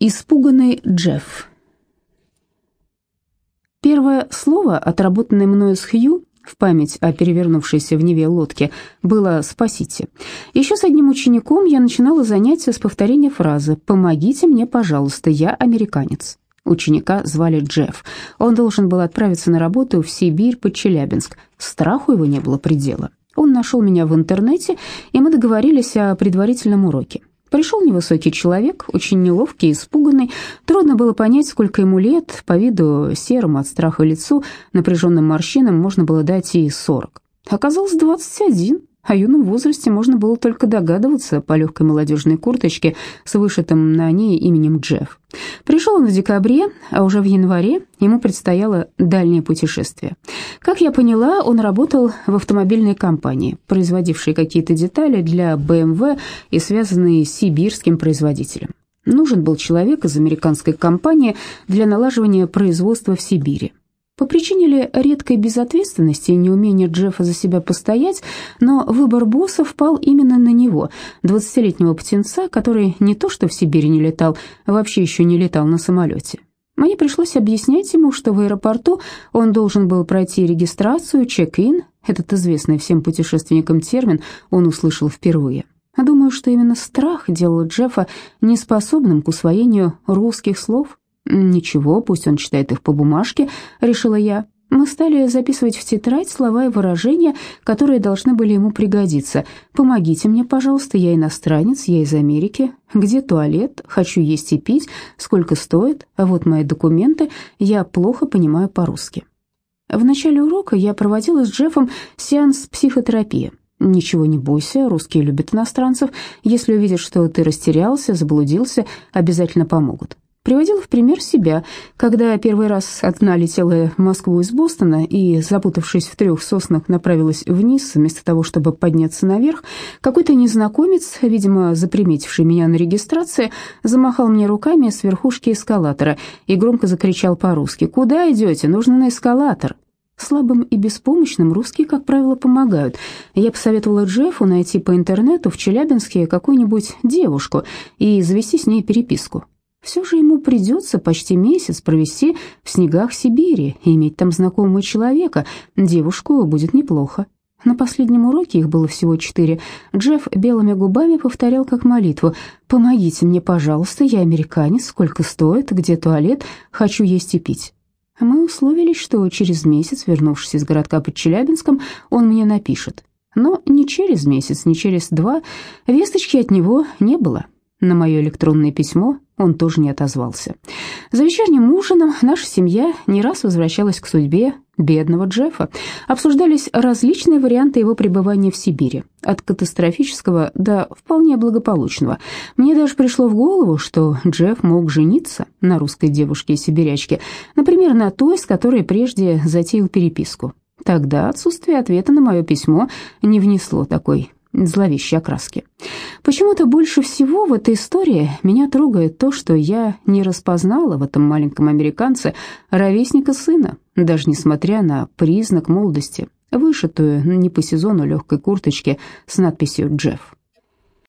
Испуганный Джефф. Первое слово, отработанное мною с Хью, в память о перевернувшейся в Неве лодке, было «спасите». Еще с одним учеником я начинала занятия с повторения фразы «Помогите мне, пожалуйста, я американец». Ученика звали Джефф. Он должен был отправиться на работу в Сибирь под Челябинск. Страху его не было предела. Он нашел меня в интернете, и мы договорились о предварительном уроке. Пришел невысокий человек, очень неловкий, испуганный. Трудно было понять, сколько ему лет. По виду серому от страха лицу, напряженным морщинам можно было дать и сорок. Оказалось, двадцать один. О юном возрасте можно было только догадываться по легкой молодежной курточке с вышитым на ней именем Джефф. Пришел он в декабре, а уже в январе ему предстояло дальнее путешествие. Как я поняла, он работал в автомобильной компании, производившей какие-то детали для BMW и связанные с сибирским производителем. Нужен был человек из американской компании для налаживания производства в Сибири. По причине ли редкой безответственности и неумения Джеффа за себя постоять, но выбор босса впал именно на него, 20-летнего птенца, который не то что в Сибири не летал, а вообще еще не летал на самолете. Мне пришлось объяснять ему, что в аэропорту он должен был пройти регистрацию, чек-ин, этот известный всем путешественникам термин он услышал впервые. Думаю, что именно страх делал Джеффа неспособным к усвоению русских слов, «Ничего, пусть он читает их по бумажке», — решила я. Мы стали записывать в тетрадь слова и выражения, которые должны были ему пригодиться. «Помогите мне, пожалуйста, я иностранец, я из Америки. Где туалет? Хочу есть и пить. Сколько стоит? А вот мои документы. Я плохо понимаю по-русски». В начале урока я проводила с Джеффом сеанс психотерапии. «Ничего не бойся, русские любят иностранцев. Если увидят, что ты растерялся, заблудился, обязательно помогут». Приводила в пример себя, когда первый раз одна летела в Москву из Бостона и, запутавшись в трех соснах, направилась вниз, вместо того, чтобы подняться наверх, какой-то незнакомец, видимо, заприметивший меня на регистрации, замахал мне руками с верхушки эскалатора и громко закричал по-русски «Куда идете? Нужно на эскалатор!» Слабым и беспомощным русские, как правило, помогают. Я посоветовала Джеффу найти по интернету в Челябинске какую-нибудь девушку и завести с ней переписку. Все же ему придется почти месяц провести в снегах Сибири и иметь там знакомого человека. Девушку будет неплохо. На последнем уроке их было всего четыре. Джефф белыми губами повторял как молитву. «Помогите мне, пожалуйста, я американец, сколько стоит, где туалет, хочу есть и пить». Мы условились, что через месяц, вернувшись из городка под Челябинском, он мне напишет. Но ни через месяц, ни через два весточки от него не было. На мое электронное письмо он тоже не отозвался. За вечерним ужином наша семья не раз возвращалась к судьбе бедного Джеффа. Обсуждались различные варианты его пребывания в Сибири, от катастрофического до вполне благополучного. Мне даже пришло в голову, что Джефф мог жениться на русской девушке-сибирячке, например, на той, с которой прежде затеял переписку. Тогда отсутствие ответа на мое письмо не внесло такой зловещей окраски. Почему-то больше всего в этой истории меня трогает то, что я не распознала в этом маленьком американце ровесника сына, даже несмотря на признак молодости, вышитую не по сезону легкой курточки с надписью «Джефф».